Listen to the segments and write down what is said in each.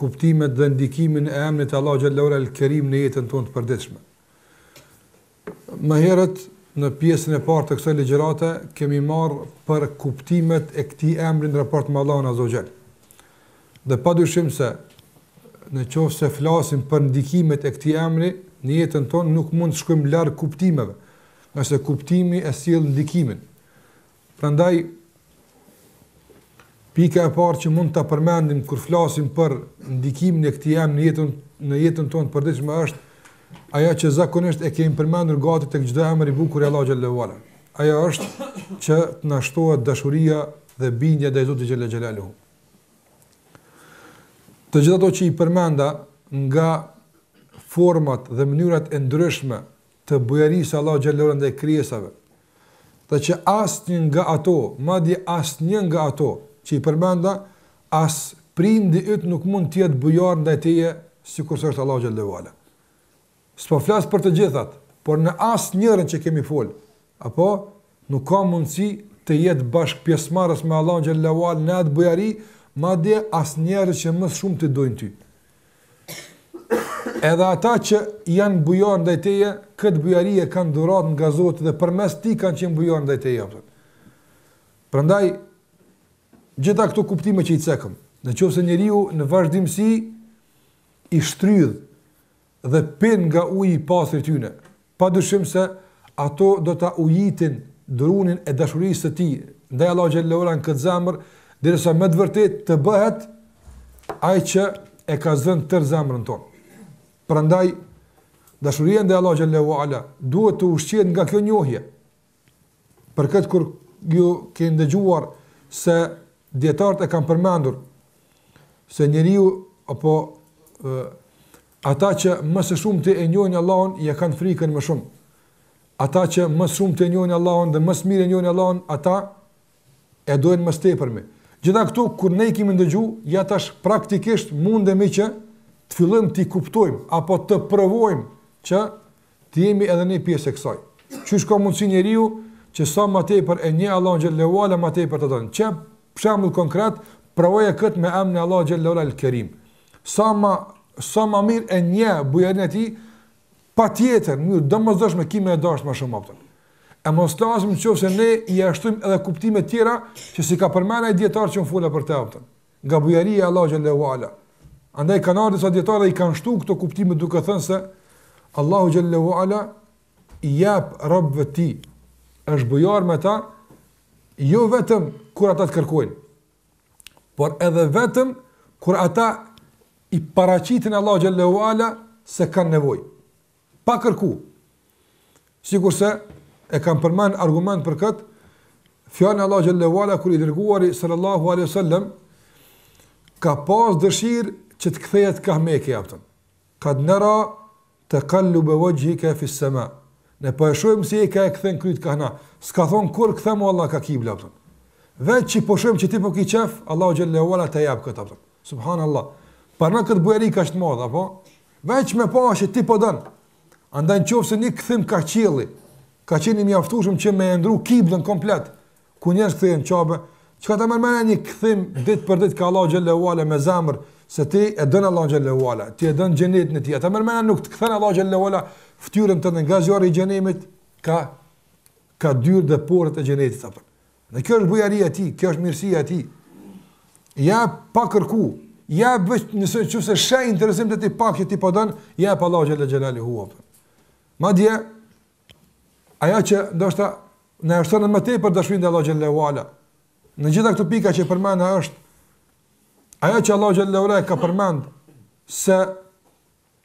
kuptimet dhe ndikimin e emrit të Allahut xhelle ve ala el Kerim në jetën tonë të përditshme. Më herët në pjesën e parë të kësaj ligjërate kemi marrë për kuptimet e këtij emri në raport me Allahun azze ve xhel. Dhe padyshim se në qoftë se flasim për ndikimet e këtij emri në jetën tonë nuk mund të shkojmë larg kuptimeve, sepse kuptimi e sjell ndikimin. Prandaj, pika e parë që mund ta përmendim kur flasim për ndikimin e këtij emri në jetën, në jetën tonë të përditshme është, ajo që zakonisht e kemi përmendur gati tek çdo emër i bukur i Allahut xhelle ve ala. Ajo është që të na shtohet dashuria dhe bindja ndaj Zotit xhelle xhelaluhu. Të gjitha ato që i përmenda nga format dhe mënyrat e ndryshme të bujarisë së Allahut xhelle ve ala ndaj krijesave, dhe që asnjë nga ato, madje asnjë nga ato që i përmenda, as prindi yt nuk mund të jetë bujar ndaj teje sikur se është Allahu xhelle ve ala. S'po flas për të gjithat, por në asnjërën që kemi fol, Apo, nuk ka mundësi të jetë bashkëpjesëmarrës me Allahun xhelle ve ala në atë bujari, madje as njerëzit që më shumë të dojnë ty. Edhe ata që janë bujar ndaj teje, këtë bujari e kanë dhuratë nga Zoti dhe përmes tij kanë qenë bujar ndaj teje. Prandaj gjitha këto kuptime që i cekëm, nëse njeriu në vazhdimësi i shtrydh dhe pinë nga uji i pastër i tyre, padyshim se ato do ta ujitin drunin e dashurisë së tij ndaj Allahut xhelle ve ala në këtë zemër, derisa me të vërtetë të bëhet ai që e ka zënë tërë zemrën tonë. Prandaj dashuria ndaj Allahut xhelle ve ala duhet të ushqehet nga kjo njohje, Për këtë kur ju keni ndëgjuar se dijetarët e kanë përmendur, se njeriu, apo e, ata që më së shumti e njohin Allahun, ia kanë frikën më shumë. Ata që më së shumti e njohin Allahun dhe më së miri e njohin Allahun, ata e dojnë më së tepërmi. Gjitha këto, kur ne i kemi ndëgju, ja tash praktikisht mundemi që të fillojmë t'i kuptojmë, apo të provojmë që të jemi edhe ne pjesë e kësaj. Qysh ka mundësi njeriu që sa më tepër e njeh Allahun xhelle ve ala më tepër ta dojë. Qe për shembull konkret, provoje këtë me emrin e Allahut xhelle ve ala el Kerim. Sa më, sa më mirë e njeh bujarinë e tij, patjetër, në mënyrë të domosdoshme, ki me e dashtë më shumë apëtën. E mos flasim nëse ne i ia shtojmë edhe kuptime të tjera që s'i ka përmend ai dijetar që unë fola për të, a kupton? Nga bujaria e Allahu xhalla uala. Andaj kanë ardhur disa dijetarë dhe i kanë shtuar këto kuptime duke thënë se Allahu xhalla uala i jep robëve të tij, është bujar me ta, jo vetëm kur ata i kërkojnë, por edhe vetëm kur ata i paraqitin Allahu xhalla uala se kanë nevojë. Pa kërku. Sikurse e kam përmend argument për kët, fjalën e Allahu xhallahu ala kur i dërguari sallallahu alaihi wasallam ka pas dëshirë që të kthehet ka Meka, a kupton. Kad nara taqallub wajhika fi as-sama. Ne po e shohim se si ka e kthen kryt ka na. S'ka thon kur kthemo Allah ka kibla, a kupton. Vetë që po shohim që ti po ki qef, Allahu xhallahu ala të jep këtë, a kupton. Subhanallahu. Para këtë bujari kaq të madh apo? Veç me pa që ti po don. Andaj nëse një kthim ka qelli, ka qenë i mjaftueshëm që me ndru kiblën komplet. Ku njerëzit kthehen n'Qabe, çka ta merr mendja një kthim ditë për ditë ka Allah xhallahu ala me zemër se ti e don Allah xhallahu ala, ti e don xhenetin e tij. A ta merr mendja nuk të kthen Allah xhallahu ala fytyrën tënde nga zjarri i xhehenemit ka ka dyrt dhe portat e xhenetit apo. Dhe kjo është bujaria e tij, kjo është mirësia e tij. Ja pa kërku, ja veç nëse nëse sheh interesim të ti pak që ti po don, ja jep Allahu xhalla xhelali huwa. Madje ajo që ndoshta na e shton më tepër dashurinë e Allahu xhalla wala. Në gjitha këto pika që përmenda është ajo që Allahu xhalla wala ka përmend se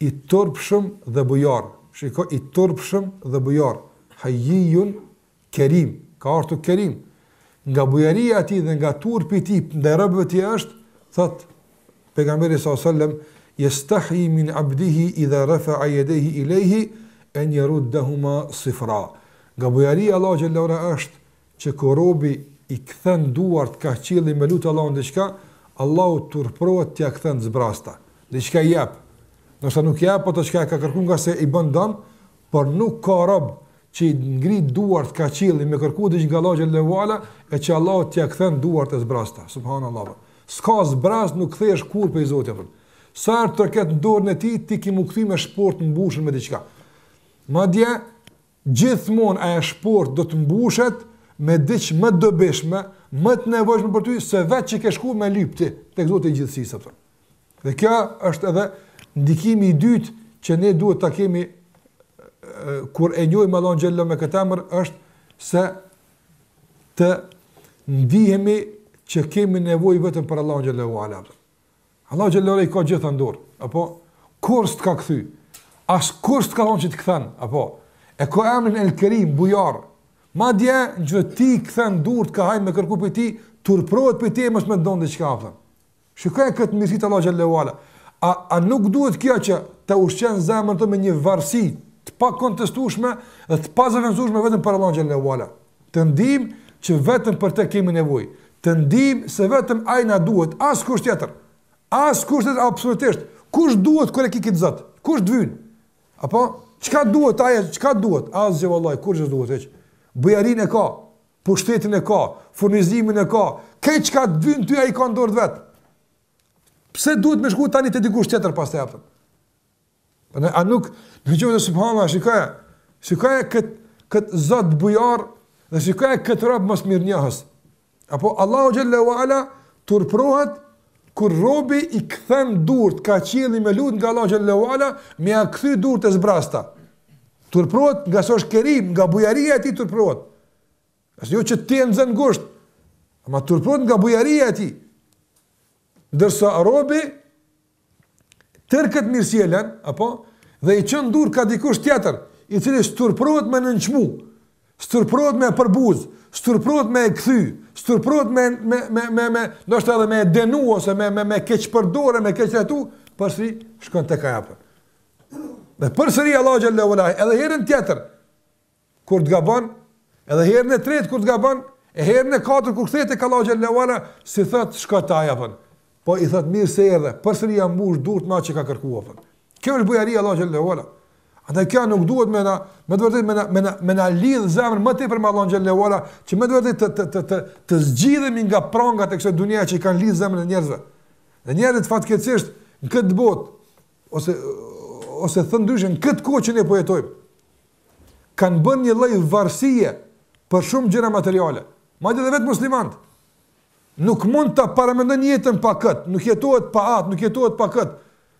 I turpshëm dhe bujar, shiko i turpshëm dhe bujar, Hayyiyun Kerim, ka ardhur Kerim. Nga bujaria e tij dhe nga turpi i tij ndaj robëve të tij është, thotë pejgamberi sallallahu alajhi wasallam, "Yastahyi min 'abdihi idha rafa'a yadayhi ilayhi an yaruddahuma sifra." Nga bujaria e Allahu xhallahu ala është që kur robi i kthen duart ka qeli me lut Allahun diçka, Allahu turprohet t'ia kthen zbrasta, diçka i jep, ndoshta nuk i jep ato çka e ka kërkuar nga se i bën dëm, por nuk ka rob që i ngrit duart ka qeli me kërku diçka nga Allahu xhallahu ala e që Allahu t'ia kthen duart e zbrasta. Subhanallahu. S'ka zbrast nuk kthehesh kurrë prej Zotit apo. Sa herë troket n'derën e tij ti ki m'u kthy me shport mbushur me diçka. Madje Gjithmonë ajo shportë do të mbushet me diç më të dobishme, më të nevojshme për ty se vetë që ke shku me lyp ti tek Zoti i gjithësisë. Dhe kjo është edhe ndikimi i dytë që ne duhet ta kemi kur e njohim Allahun xhallahu me këtë emër është se të ndihemi që kemi nevojë vetëm për Allahun xhallahu ala. Allahu xhallahu i ka gjithë në dorë. Apo kur s'ka kthy? As kur s'ka thonë që të kthen, apo e ka emrin El Kerim, Bujari. Madje që ti kthen durt ka haja me kthy për ty, turprohet për ty mos me dhon diçka apo. Shikoje këtë mirësi të Allahu xhallahu ala. A a nuk duhet kjo që të ushqen zemrën tonë me një varësi të pakontestueshme dhe të pazëvendësueshme vetëm për Allahu xhallahu ala. Të ndijmë që vetëm për të kemi nevojë. Të ndijmë se vetëm Ai na duhet, askush tjetër. Askush tjetër absolutisht. Kush t'duhet kur e ke këtë Zot? Kush të vyn? Apo çka duhet Ai? Çka duhet? Asgjë vallahi, kush të duhet hiç. Bujarin e ka, pushtetin e ka, furnizimin e ka. Krejt çka të vyn ty ai ka n'dorë vet. Pse duhet me shku tani te dikush tjetër pastaj apo? Ne a nuk, në gjëve dhe subhanallah, shikoje, shikoje kët kët Zot bujar, dhe shikoje kët rob mosmirënjohës. Apo Allahu xhelle ue ala turprohet kur robi i kthen durt ka qielli me lut nga Allahu xhelle ue ala, me ja kthy durt të zbrazta. Turprohet ngase është Kerim, nga bujaria e tij turprohet. Asht jo që ti e zën ngusht, ama turprohet nga bujaria e tij. Ndërsa robi, Tërë këtë mirësi e lën, apo? Dhe i çon durt ka dikush tjetër, i cili s'turprohet me nënçmu, s'turprohet me përbuz, s'turprohet me kthy, s'turprohet me me me me me, ndoshta edhe me dënu ose me me me keqpërdorë, me keqtrajtu, përsëri shkon tek ai. Dhe përsëri Allahu xhallahu ala, edhe herën tjetër kur të gabon, edhe herën e tretë kur të gabon, e herën e katër kur kthehet tek Allahu xhallahu ala, s'i thot shko te ai apo. Po i thot mirë se erdhe, përsëri ja mbush durt me atë që ka kërkuar apo. Kjo është bujaria e Allahu xhallahu ala. Andaj kjo nuk duhet me na, me të vërtetë me na me na me na lidh zemrën më tepër me Allahu xhallahu ala, që me të vërtetë të të të të, të zgjidhemi nga prangat e kësaj dunjaje që i kanë lidh zemrën e njerëzve. Dhe njerëzit fatkeqësisht në këtë botë ose ose thënë ndryshe në këtë kohë që ne po jetojmë kanë bërë një lloj varësie për shumë gjëra materiale. Madje edhe vetë muslimanët nuk mund ta paramendojnë jetën pa kët, nuk jetohet pa atë, nuk jetohet pa kët.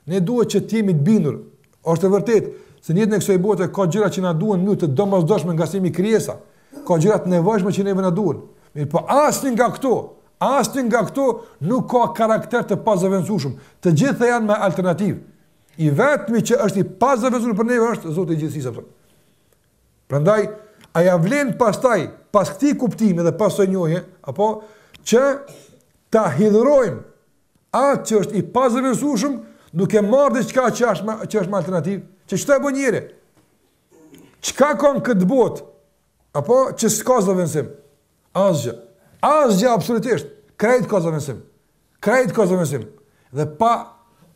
Ne duhet që të jemi të bindur. Është e vërtetë se në jetën e kësaj bote ka gjëra që na duhen në të domosdoshme ngase jemi krijesa. Ka gjëra të nevojshme që neve na duhen. Mirëpo asnjë nga këto, asnjë nga këto nuk ka karakter të pazëvendësueshëm. Të gjitha janë me alternativë. I vetmi që është i pazëvendësushëm për neve është Zoti i gjithësisë apo. Prandaj a ja vlen pastaj pas këtij kuptimi dhe pas kësaj njohje apo që ta hidhërojmë atë që është i pazëvendësushëm duke marrë diçka që është që është me alternativë, që çfarë bën njeri? Çka ka n'këtë botë Apo që s'ka zëvendësim. Asgjë. Asgjë absolutisht. Krejt ka zëvendësim. Krejt ka zëvendësim. Dhe pra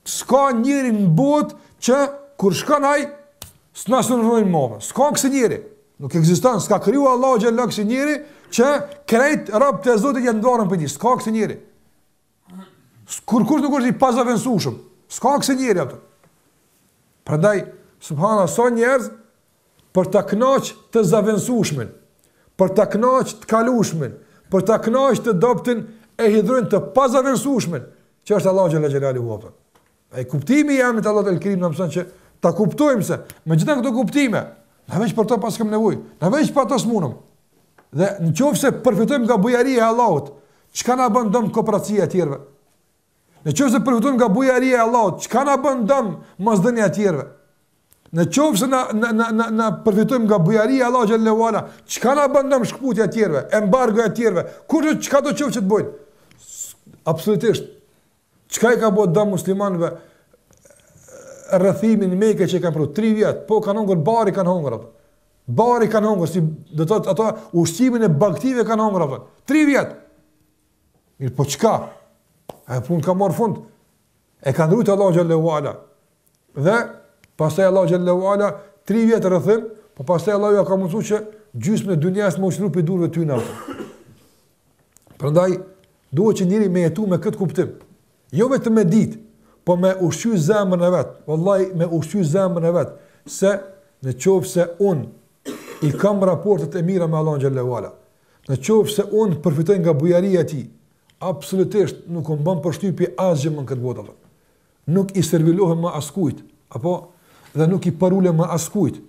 s'ka njëri në botë që kur shkon ai s'na sulmojnë më. S'ka kësi njëri. Nuk ekziston, s'ka kriju Allahu xhallahu kësi njëri që krejt rob të Zotit janë n'dorën e tij. S'ka kësi njëri. Kurrkush nuk është i pazëvendësueshëm. S'ka kësi njëri atë. Prandaj subhanallahu sa njerëz për ta kënaqë të zavendësushmin, për ta kënaqë të kalushmin, për ta kënaqë të dobtin e hidhëron të pazavendësushmin, që është Allahu xhalla xhelali huafta. E kuptimi i emrit Allahu el Kerim na mëson që ta kuptojmë se me gjithë këto kuptime, na veç për të paskemi nevojë, na veç pa të s'munëm. Dhe në qoftë se përfitojmë nga bujaria e Allahut, çka na bën dëm koprracia e tjerëve? Në qoftë se përfitojmë nga bujaria e Allahut, çka na bën dëm mosdhënia e tjerëve? Në qoftë se na na na na, na përfitojmë nga bujaria e Allahut xhallahu ala, çka na bën dëm shkputja e tjerëve, embargo e tjerëve? Kurr çka do të qoftë që të bëjnë? Absolutisht. Çka i ka bë dëm muslimanëve rrethimi në Mekë që kanë përjetu 3 vjet, po kanë hongër bari kanë hongër ato. Bari kanë hongër si do të thotë ato ushqimin e bagtive kanë hongër ato. 3 vjet. Mirëpo çka? Ajo punë ka marrë fund? E ka ndru Allah Gjallahu Ala. Dhe pasaj Allah Gjallahu Ala, tri vjet rrethim, po pasaj Allah ja ka mundësu që gjysë me dunjesë më ushru për durve ty në atë. Prandaj, duhet që njëri me jetu me këtë kuptim. Jo veç me ditë, po me ushqy zemrën e vet. Vallahi, me ushqy zemrën e vet. Se në qoftë se unë i kam raportet e mira me Allah Gjallahu Ala. Në qoftë se unë përfitoj nga bujaria e tij, absolutisht nuk më bën përshtypje asgjë më në këtë botë, nuk i servilohem më askujt, apo dhe nuk i përulem më askujt,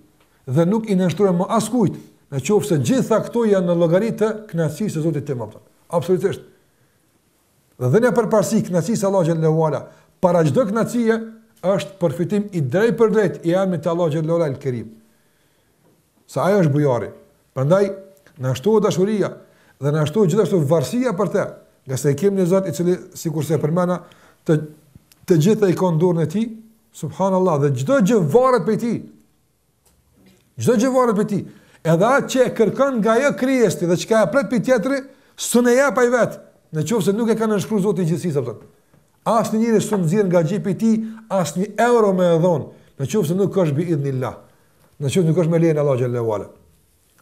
dhe nuk i nënshtrohem më askujt, në qoftë se gjitha këto janë në llogari të kënaqësisë së Zotit tim, apo absolutisht. Dhe dhënia përparësi kënaqësisë Allah xhallahu ala, para çdo kënaqësie është përfitim i drejtpërdrejtë i emrit të Allah xhallahu ala el-Kerim. Se ajo është bujari. Prandaj na shtohet dashuria dhe na shtohet gjithashtu varësia për të, ngase e kemi një Zot i cili sikurse e përmenda të të gjitha i ka n'dorën e tij, subhanallahu dhe çdo gjë varet prej tij. Çdo gjë varet prej tij. Edhe atë që e kërkon nga ajo krijesë dhe çka e pret prej tjetrit, s'mun e jap ai vet, nëse nuk e ka nënshkruar Zoti i gjithësisë atë. Asnjë njeri s'mun nxjerr nga xhepi i tij asnjë euro me e dhon, në qoftë se nuk është bi idhnillah. Në qoftë nuk është me lejen e Allahu xhallahu ala.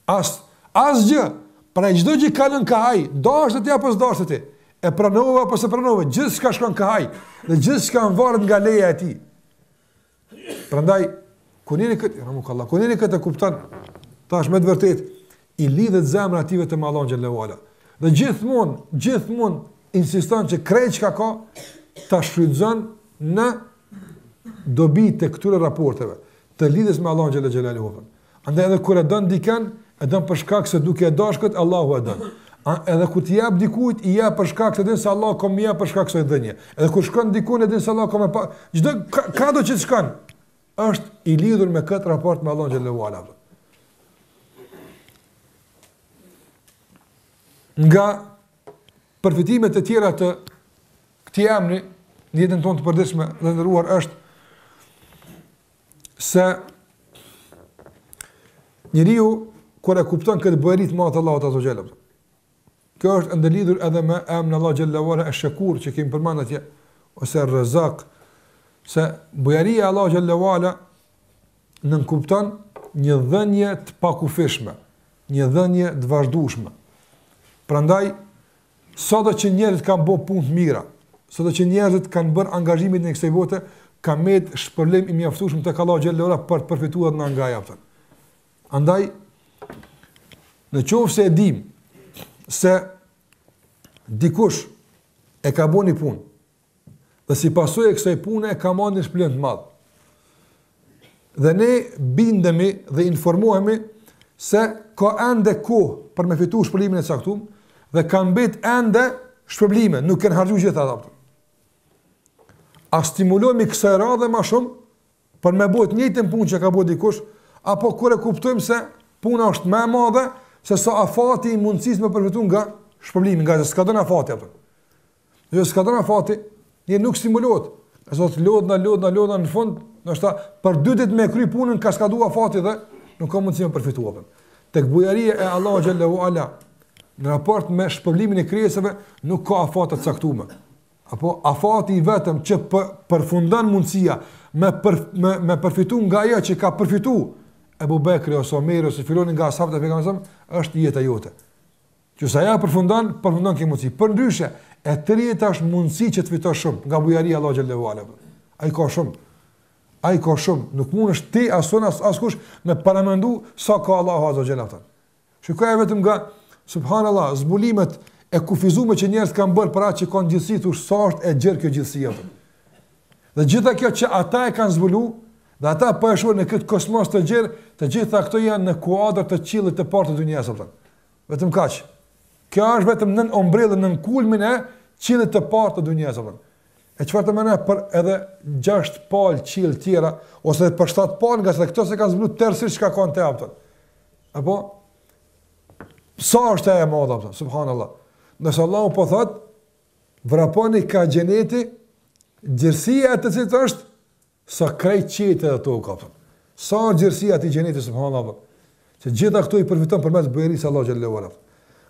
As asgjë. Pra çdo gjë kalon kah ai, deshte ti apo s'deshte ti. E pranove apo s'e pranove, gjithçka shkon kah ai dhe gjithçka varet nga leja e tij. Prandaj kur njeriu këtë, rahimekallah, kur njeriu këtë e kupton, tash me të vërtetë i lidhet zemra e tij vetëm me Allahu xhallahu ala. Dhe gjithmonë, gjithmonë insiston që krejt çka ka ta shfrytëzon në dobi të këtyre raporteve, të lidhjes me Allahu xhallahu ala. Andaj edhe kur e don dikën, e don për shkak se duke e dashur këtë Allahu e don. A edhe kur t'i jap dikujt, i jap për shkak se din se Allahu ka me i jap për shkak kësaj dhënie. Edhe kur shkon dikun e din se Allahu ka me pa, çdo ka, kado që të shkon, është i lidhur me këtë raport me Allahun xhallahu ala. Nga përfitimet e tjera të këtij emri në jetën tonë të përditshme të nderuar është se njeriu kur e kupton këtë bujari të madhe Allahu Azza ve Xhel. Kjo është ndërlidhur edhe me emrin e Allahu xhallahu ala esh-Shekur që kemi përmendur atje ose Rezak. Se bujaria e Allahu xhallahu ala nënkupton një dhënje të pakufishme, një dhënje të vazhdueshme. Prandaj Sado që njerëzit kanë bërë punë të mira, sado që njerëzit kanë bërë angazhime në kësaj bote, ka mbet shpërblim i mjaftueshëm tek Allahu xhallahu ala për të përfituar nga nga ajo. Andaj në qoftë se e dim se dikush e ka bo ni punë, Dhe si pasojë e kësaj pune e ka marrë një shpërblim të madh. Dhe ne bindemi dhe informohemi se ka ende kohë për me fitu shpërblimin e caktum dhe ka mbet ende shpërblime, nuk janë harxhu gjithë ato. A stimulohemi kësaj radhe ma shumë për me bo t'njëjtën punë që ka bo dikush, apo kur e kuptojmë se puna është më e madhe, se sa afati i mundësisë me përfitu nga shpërblimi, nga se skadon afati. Apëton. Nëse skadon afati, njeri nuk stimulohet. Kasot lodhna, lodhna, lodhna në fund, ndoshta për dy ditë me kry punën ka skaduar afati dhe nuk ka mundësi me përfitu. Tek bujaria e Allahu xhallahu ala në raport me shpërblimin e krijesave nuk ka afat të caktuar. Apo afati i vetëm që për, përfundon mundësia me për, me, me përfitu nga ajo që ka përfitu Ebu Bekri ose Omeri ose filani nga as'habët e pejgamberit është jeta jote. Që sa ajo përfundon, përfundon kjo mundësi. Përndryshe, e tëra jeta është mundësi që të fitosh shumë, nga bujaria e Allahu xhallahu ala. Ai ka shumë, ai ka shumë, nuk mundesh ti as unë as, askush me paramendu sa ka Allahu azza xhallahu ala. Shikoje vetëm nga, subhanallah, zbulimet e kufizume që njerëzit kanë bërë për atë që ka në gjithësi, thush, sa është e gjërë kjo gjithësi jetëm. Dhe gjitha kjo që ata e kanë zbulu, dhe ata po e shohin në këtë kosmos të gjërë, të gjitha këto janë në kuadër të qiellit të parë të dynjasë, Vetëm kaq. Kjo është vetëm nën ombrellën, nën kulmin e qiellit të parë të dunjës, apo. E çfarë të themi për edhe gjashtë palë qiell tjera ose për shtat palë, ngase këto s'e kanë zbuluar tërësisht çka kanë te ato. Apo sa është e madhe apo subhanallahu. Nëse Allahu po thot vraponi kah xheneti, gjersia e të cilit është Sa krejt qiejt edhe toka, apo. Sa është gjerësia e atij xheneti, subhanallah, apo. Që të gjitha këto i përfiton përmes bujarisë Allahut xhelle ue ala.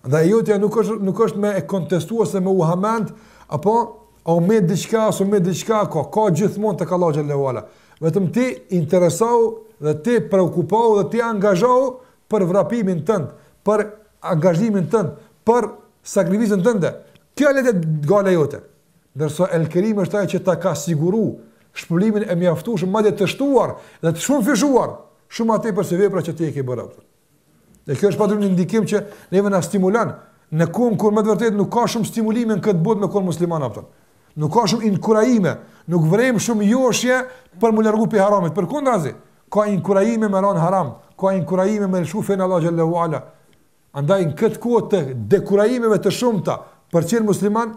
Dhe e jotja nuk është, nuk është me e kontestu ose me u hamend, apo, a ka me diçka, a ka me diçka, ka, ka gjithmonë teka Allahu xhelle ue ala. Vetëm ti interesohu dhe ti preokupohu dhe ti angazhohu për vrapimin tënd, për angazhimin tënd, për sakrificën tënde. Kjo le t'jetë gajle jote. Ndërsa El Kerimi është ai që ta ka siguru shpërblimin e mjaftueshëm, madje të shtuar dhe të shumëfishuar, shumë më tepër se vepra që ti e ke bërë atë. Dhe kjo është patjetër një ndikim që neve na stimulon në kohën kur me të vërtetë nuk ka shumë stimulime në këtë botë me kon musliman, apo. Nuk ka shumë inkurajime, nuk vërejmë shumë joshje për m'u largu pi haramit. Përkundrazi, ka inkurajime me ra n'haram, ka inkurajime me lëshu fenë e Allahut xhelle ue ala. Andaj në këtë kohë të dekurajimeve të shumta për të qenë musliman,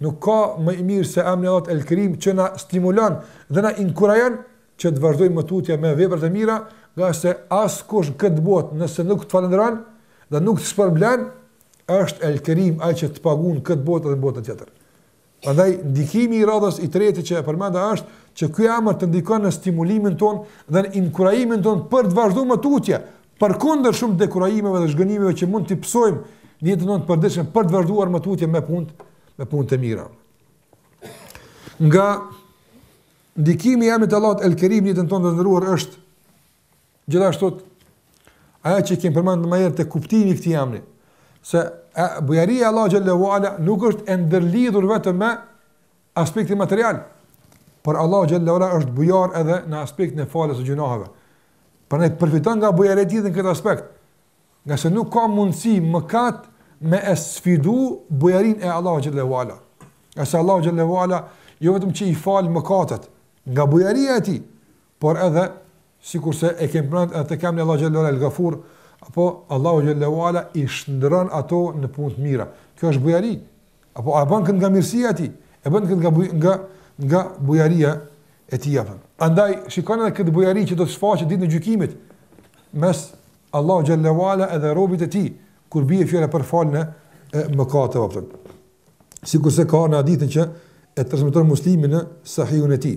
nuk ka më i mirë se emri i Allahut El Kerim që na stimulon dhe na inkurajon që të vazhdojmë më tutje me veprat e mira, ngase askush në këtë botë nëse nuk të falënderon dhe nuk të shpërblen, është El Kerim ai që të paguan në këtë botë dhe botën tjetër. Prandaj ndikimi i radhës i tretë që e përmenda është që ky emër të ndikon në stimulimin tonë dhe në inkurajimin tonë për të vazhduar më tutje, përkundër shumë dekurajimeve dhe zhgënjimeve që mund të pësojmë në jetën tonë të përditshme për të vazhduar më tutje me punë, me punë të mira. Nga ndikimi i emrit të Allahut El Kerim në jetën tonë, të nderuar, është Gjithashtu, ajo që e kemi përmend më herët te kuptimi i këtij emri, se e, bujaria e Allahut xhelle ue ala nuk është e ndërlidhur vetëm me aspektin material, por Allahu xhelle ue ala është bujar edhe në aspektin e faljes së gjynaheve. Prandaj përfito nga bujaria e tij në këtë aspekt, ngase nuk ka mundësi mëkati me e sfidu bujarinë e Allahut xhelle ue ala. Ngase Allahu xhelle ue ala jo vetëm që i fal mëkatet, nga bujaria e tij, Por edhe, sikurse e kemi përmend edhe tek emri i Allahut xhalla ue ala El-Gafur, apo Allahu xhalla ue ala i shndërron ato në punë të mira. Kjo është bujari. Apo e bën këtë nga mirësia e tij? E bën këtë nga nga nga bujaria e tij apo? Andaj shikoni edhe këtë bujari që do të shfaqet ditën e gjykimit mes Allahut xhalla ue ala edhe robit të tij kur bie fjala për faljen e mëkateve apo. Sikurse ka në hadithin që e transmeton Muslimi në Sahihun e tij.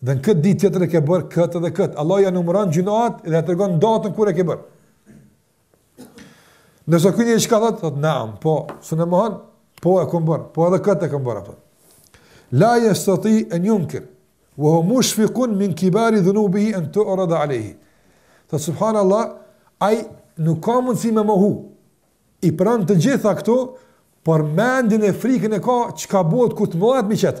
Dhe në këtë ditë tjetër e ke bërë këtë dhe këtë. Allah ja numëron gjynahet dhe ja tregon datën kur e ke bërë. Ndërsa ky njeri çka thotë, thotë naam, po, s'un mohon, po e kam bërë, po edhe këtë e kam bërë thotë. La yastati an yunkir wa huwa mushfiqun min kibari dhunubihi an tu'rada alayhi. Thotë subhanallah, ai nuk ka mundësi me mohu. I pranë të gjitha këto, por mendin e frikën e ka çka bëhet kur të mëdhat m'i qet.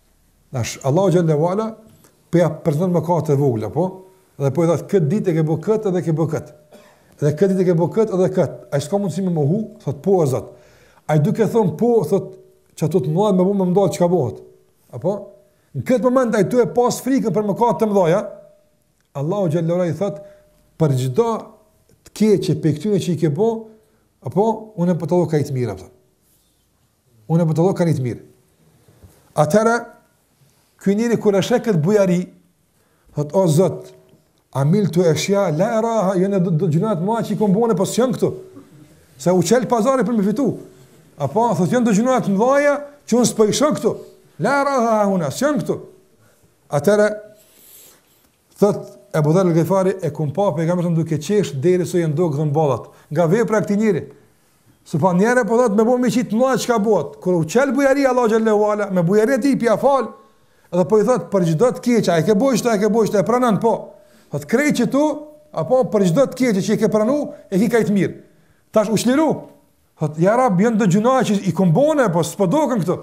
Tash Allahu xhalla wala po ja përmend mëkatet e vogla, po? Dhe po i thotë këtë ditë e ke bërë këtë dhe ke bërë këtë. Dhe këtë ditë e ke bërë këtë dhe këtë. Ai s'ka mundësi me mohu, thotë po o Zot. Ai duke thon po, thotë qato të mëdha me ba m'i ndal çka bëhet. Apo? Në këtë moment ai tu e pas frikën për mëkate të mëdha. Allahu xhalla wala i thotë për çdo të keqe prej këtyre që i ke bë, apo unë po ta llogaris ka një të mirë ato. Unë e bëtëllo ka një të mirë. Atëherë, ky njeri kur e sheh këtë bujari, thot, o zot, amiltu eshja, la eraha, janë do gjynahe ma që i kom bo e po s'jenë këtu. Se u qelë pazari për me fitu. Apo, thot, janë do gjynahe të mëdhaja, që unë s'po i shoh këtu. La eraha ha huna, s'janë këtu. Atëherë, Thot Ebu Dherr al-Ghifari e kum pa pejgamberin duke qesh deri sa i janë dok dhëmballat. Nga vepra e këtij njeri. Se pak herë po thot me bë m'i qit mëdha çka bëhet. Kur u çel bujaria, Allah xhalla wa ala me bujari të tij po ia fal. Dhe po i thot për çdo të keqe a i ke bo qëto a i ke bo qëto e pranon po. Thot krejt qëto apo për çdo të keqe që e ke pranu e ke ka një të mirë. Tash u çliru. Thot, ja rab, janë do gjynahe që i kom bo e po s'po doken këtu.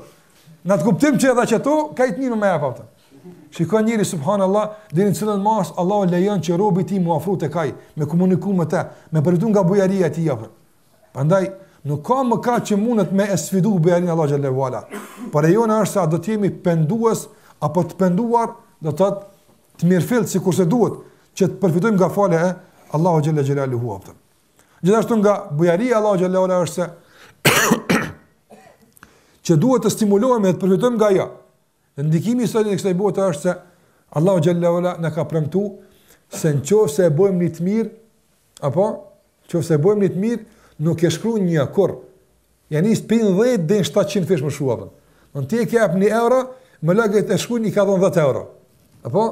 Në atë kuptim që edhe qëto ka një të mirë me e papëtën. Shikon njeri, subhanallah, deri në cilën masë Allahu lejon që robi i tij m'u afru tek ai, me komuniku me te, me përfitu nga bujaria e tij afër. Prandaj, nuk ka mëkat që mundet me e sfidu bujarinë e Allahut Xhelle wa ala. Por e jona është sa do të jemi pendues, apo të penduar, do të thotë të mirëfilltë, sikurse duhet, që të përfitojmë nga falja e Allahut Xhelle wa ala hua pëtën. Gjithashtu nga bujaria e Allahut xhalla wa ala është se që duhet të stimulohemi të përfitojmë nga ajo. Në ndikimin sot në kësaj bote është se Allahu xhalla wa ala na ka premtuar se nëse e bëjmë një të mirë apo nëse e bëjmë një të mirë, nuk e shkruan një kurrë. Ia nis prej 10 deri 700 fish m'u shumu apo. Nëse ti e ke jap 1 euro, melaiket shkruan i ka dhon 10 euro. Apo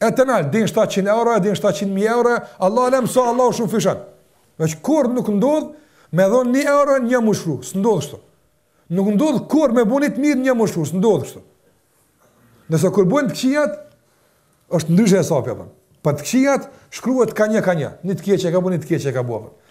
E tu naltë, deri në shtatëqind euro, deri në shtatëqind mijë euro, Allahu alem sa Allahu shumëfishon. Veç kurrë nuk ndodh me dhon 1 euro një m'u shkru, s'ndodh kështu. Nuk ndodh kurrë me bë një të mirë një m'u shkru, s'ndodh kështu. Ndërsa kur bën të këqijat, është ndryshe hesapi apo. Për të këqijat shkruhet ka një ka një, një të keqe ka bënë, një të keqe ka bënë.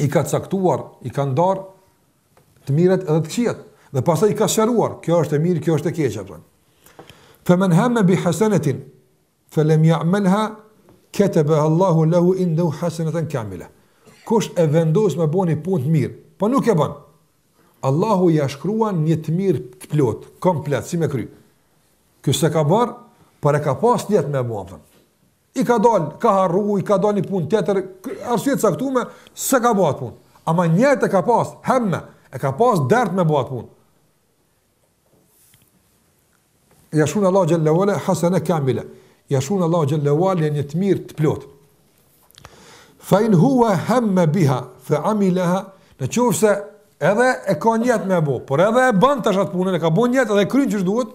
i ka caktuar, i ka ndarë të mirat edhe të këqijat. Dhe pastaj i ka sqaruar, kjo është e mirë, kjo është e keqja, thotë. Fa man hamma bi hasanatin fa lam ya'malha kataba Allahu lahu indahu hasanatan kamila. Kush e vendos me bo një punë të mirë, po nuk e bën. Allahu ja shkruan një të mirë të plot, komplet si me kry. Ky s'e ka bo, por e ka pas nijet me bo, thotë. I ka dal, ka harru, i ka dal një punë tjetër, arsye të caktuar, s'e ka bo atë punë. Ama nijet e ka pas, hemme, e ka pas dert me bo atë punë. Ja shkrun Allahu xhalla ue ala hasana kamila. Ja shkrun Allahu xhalla ue ala një të mirë të plot. Fa in huwa hamma biha fa amilaha, në qoftë se edhe e ka nijet me bo, por edhe e bën tash atë punën, e ka bo nijet edhe e kryen qysh duhet,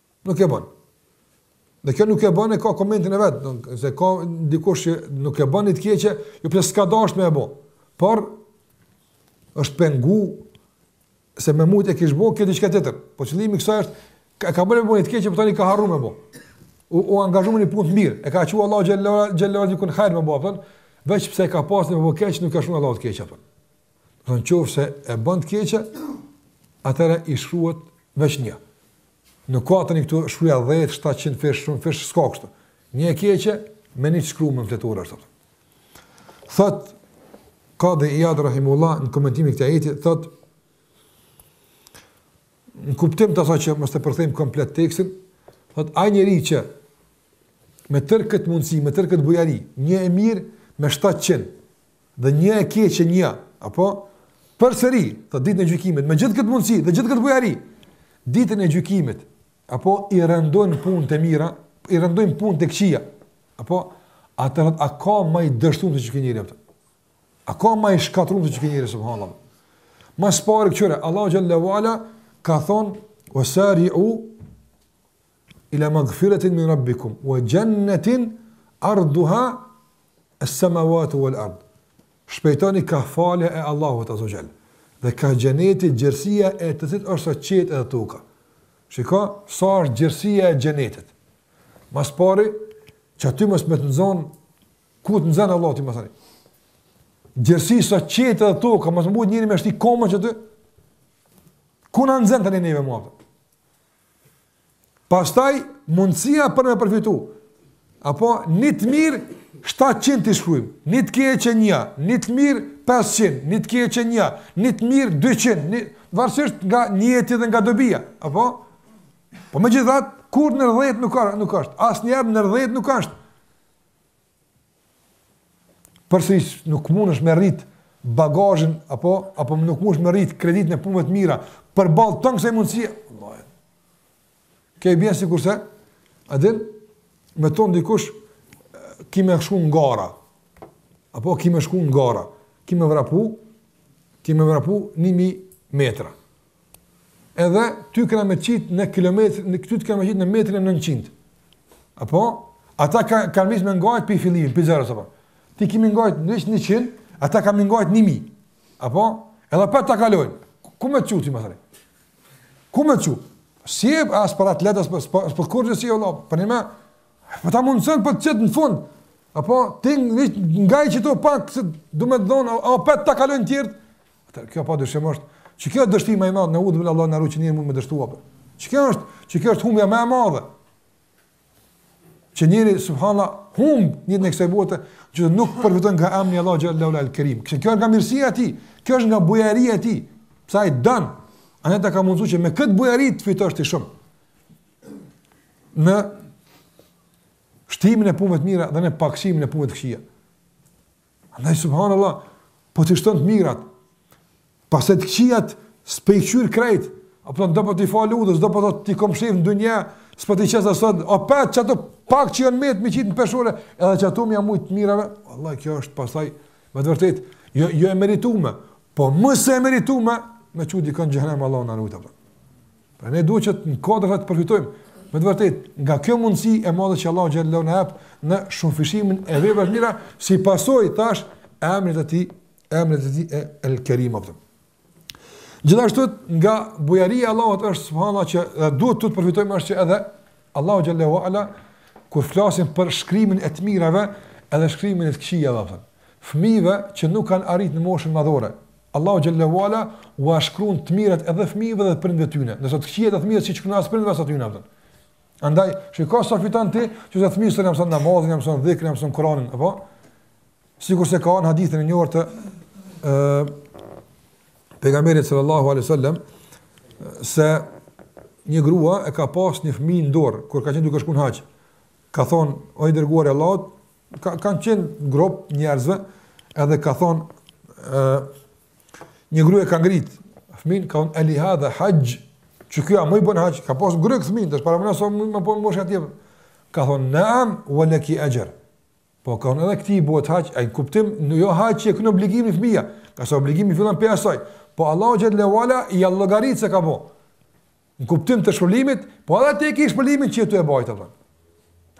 Nuk e bën. Dhe kjo nuk e bën e ka komentin e vet, do të se ka dikush që nuk e bën të keqe, jo pse s'ka dashur me e bo. Por është pengu se me mujt e kish bo, kjo është diçka tjetër. Po qëllimi i kësaj është ka, ka bo me bo një të keqe, por tani ka harru me bo. U, u angazhu në një punë të mirë. E ka çu Allahu xhalla ue ala dikun hajr me bo, apo veç pse ka pasur me bo keq, nuk ja shkrun Allahu të keq apo. Po në qoftë se e bën të keqe, atëherë i shkruhet veç një. Nuk ka tani këtu shkruja 10, 700 fish, shumë fish, s'ka kështu. Një e keqe, me një të shkruhet në fletore, ashtu. Thot, Kadi Ijad Rahimullah në komentim të këtij ajeti, thot, në kuptim të asaj që mos të përkthejmë komplet tekstin, thot, ai njeri që me tërë këtë mundësi, me tërë këtë bujari, një e mirë me 700, dhe një e keqe një, apo, përsëri del ditën e gjykimit, me gjithë këtë mundësi dhe gjithë këtë bujari, ditën e gjykimit, apo s'i rëndojnë punët e mira, i rëndojnë punët e këqia, apo atëherë, a ka ma i dështuar se ky njeri, apëtë? a ka ma i shkatërruar se ky njeri, subhanallah. Ma së pari këqyre, Allah xhalla ue ala ka thonë, wa sari'u, ila magfiratin min rabbikum wa jannatin arduha as-samawati wal ard. Shpejtoni ka falja e Allahut azza wa jall dhe ka xheneti gjerësia e të cilit është sa qiejt edhe toka. Shiko sa është gjerësia e xhenetit. Ma së pari që aty mos me të nxon ku të nxon Allahu ti më thani. Gjerësi sa qiejt edhe toka, mos mund njeri me shti komën qaty. Ku na nxon tani neve më Pastaj mundësia për me përfitu. Apo, një të mirë, 700 t'i shkrujmë. Një të keqe nja, një të mirë, 500, një të keqe nja, një të mirë, 200, një... Varësisht nga nijeti dhe nga dobija. Apo? Po megjithatë, kur në rëdhejt nuk, nuk është? Asnjëherë në rëdhejt nuk është. Përsëri nuk mundesh me rrit bagazhin apo apo nuk mundesh me rrit kredit në punë të mira përballë të kësaj mundësie. Vallahi. Kjo bjen sikurse a din me t'thon dikush ki me shku në gara, apo ki me shku në gara, ki me vrapu, ki me vrapu ni mi metra. Edhe ty kena me qit në kilometrin, në këty të kena me qit në metrin e 900. Apo? Ata ka, kanë nisë me ngajt prej fillimit, prej zeros, apo? Ti ki me ngajt në 100, ata ka me ngajt 1000. Apo? Edhe prapë ta kalojnë. Ku me të çu ty, më thëri? Ku me të çu? S'je as për atlet, as për, për, për kurgjë s'je, vallah, për një me, për po ta mundëson për të qitë në fund. Apo? Ti ngaj qeto pak, se du me të dhonë, a, a prapë ta kalojnë tjerët, Atëherë kjo pa dyshim është, që kjo është dështimi më i madh neudhubilah Allahu na ruajt që njeriu mund me dështu apo. Që kjo është, që kjo është humbja më e madhe. Që njeriu subhanallah humb në jetën e kësaj bote që nuk përfiton nga emri i Allahut xhelle ue ala El Kerim. Që kjo është nga mirësia e tij, kjo është nga bujaria e tij. Pse ai don? Ana ta ka mundsuar që me këtë bujari të fitosh ti shumë. Në shtimin e punëve të mira dhe në pakësimin e punëve të këqija. Andaj subhanallahu, po t'i shton të mirat. Pastaj të këqijat s'po i kqyr krejt. Apo do po t'i fal udhës, do po do t'i kom mshef në dunja, s'po t'i qes as sot. Opet qato pak që janë me t'i qit në peshore, edhe qato më janë shumë të mirave. Wallahi kjo është pastaj me të vërtet jo jo e merituar. Po më se e merituar, me çu dikan n'xhehenem Allahu na rujtë. Pra ne duhet që në kodrat të përfitojmë me të vërtetë nga kjo mundësi e madhe që Allahu xhelle ue ala na jep në shumëfishimin e veprave të mira, si pasojë tash e emrit të tij, emrit të tij El Kerim apo. Gjithashtu nga bujaria e Allahut është subhanallahu që dhe duhet të përfitojmë është që edhe Allahu xhelle ue ala kur flasim për shkrimin e të mirave, edhe shkrimin e të këqijave apo. Fëmijëve që nuk kanë arritur në moshën madhore, Allahu xhelle ue ala ua shkruan të mirat edhe fëmijëve dhe prindve tyne, ndërsa të këqijat e fëmijës s'i shkruan as prindve as atyne apo. Andaj, shiko sa fiton ti, që se fëmijës ton ja mëson namazin, ja mëson dhikrin, ja mëson Kur'anin, apo. Sikurse ka në hadithin e njohur të ë pejgamberit sallallahu alaihi wasallam se një grua e ka pas një fëmijë në dorë kur ka qenë duke shkuar në haxh. Ka thonë, o i dërguar i Allahut, ka kanë qenë grup njerëzve edhe ka thon ë një grua ka ngrit fëmin ka thon ali hadha hajj që ky a mun bën haxh, ka pas ngrykë fmin, të është para mëna sa më më po më mosha tjepë. Ka thonë, naam, wa laki ajr. Po, ka thonë, edhe këti i bëhet haxh, në kuptimin jo haxh që e kryn obligimin fmija, ka se obligimi fillon prej asaj. Po, Allahu xhelle ue ala, ia llogarit se ka bo. Në kuptim të shpërblimit, po edhe ti e ke shpërblimin që t'e majt, apo.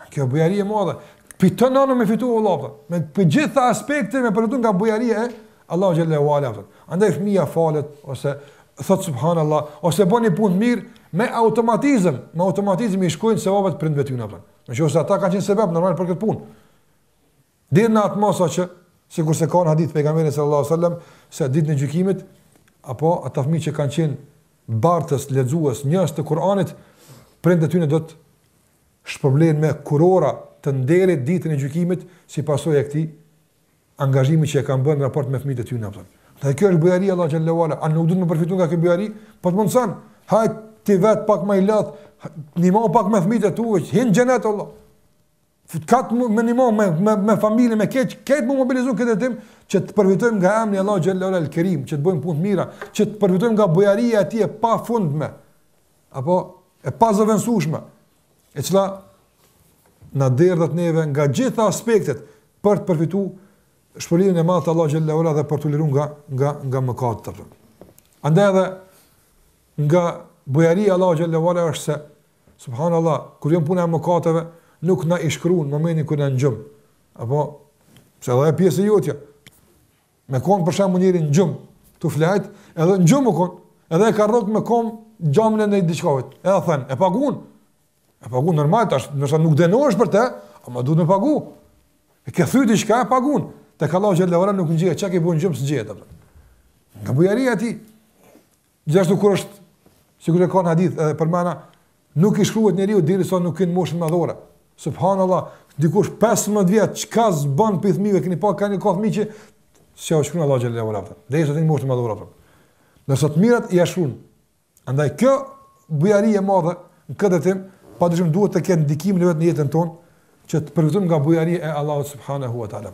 Kjo është bujari e madhe. Për të nënë me fitu Allah, apo. Në të gjitha aspekte me përfitu nga bujaria e Allahut xhallahu ala, apo. Andaj fëmija falet, ose thot subhanallah, ose bën një punë mirë, me automatizëm, me automatizëm i shkojnë sevapet prindërve të tyne, apo. Në qoftë se ata kanë qenë sebep, normal për këtë punë. Deri në atë masë që, sikurse ka në hadith të pejgamberit sallallahu alaihi wasallam, se ditën e gjykimit, apo ata fëmijë që kanë qenë bartës, lexues, njerëz të Kur'anit, prindët e tyre do të shpërblehen me kurora të nderit ditën e gjykimit si pasojë e këtij angazhimi që e kanë bërë në raport me fëmijët e tyre apo. Dhe kjo është bujari e Allahut xhallahu ala, a nuk duhet me përfitu nga kjo bujari? Po të mundson, hajt ti vet pak me u lodh, ndihmo pak me fëmijët e tu, hin n'xhenet Allah. Kat me një mall me me me familje me krejt, duhet me u mobilizu n'këtë drejtim që të përfitojmë nga emri i Allahut xhallahu ala al-Kerim, që të bëjmë punë të mira, që të përfitojmë nga bujaria e tij e pafundme. Apo e pazëvendësueshme, e cila na derdhet neve nga të gjitha aspektet për të përfituar shpërblimin e madh të Allahut xhallahu ala dhe për t'u liruar nga nga nga mëkatet. Andaj edhe nga bujaria e Allahut xhallahu ala është se Subhanallah, kur vjen puna e mëkateve, nuk na i shkruan momentin kur jena n'gjumë. Apo pse edhe është pjesë e jotja. Me kon për shembull njeri n'gjumë, tu fjet, edhe n'gjumë u kon, edhe e ka rrok me kom xhamin e naj diçkahit. E e then, e pagun. E pagun normal tash, ndoshta nuk dënohesh për të, ama duhet me pagu. E ke thy diçka e pagun. Tek Allahu xhallahu ala nuk njihet, çka ke bën n'gjumë s'njihet, apo. Nga bujaria e tij. Gjithashtu kur është sikur e ka në hadith edhe për mëma, nuk i shkruhet njeriut derisa nuk hyn n'moshën madhore. Subhanallahu, dikush 15 vjet çka s'bën prej fëmijëve, keni pa kanjë, ka fëmijë që s'ia shkruan Allahu xhallahu ala. Derisa të hyn n'moshën madhore. Ndërsa t'mirat ia shkrun. Andaj kjo bujari e madhe në këtë drejtim, pa dyshim duhet të ketë ndikimin e vet në jetën tonë, që të përfitojmë nga bujaria e Allahut subhanahu wa ta'ala.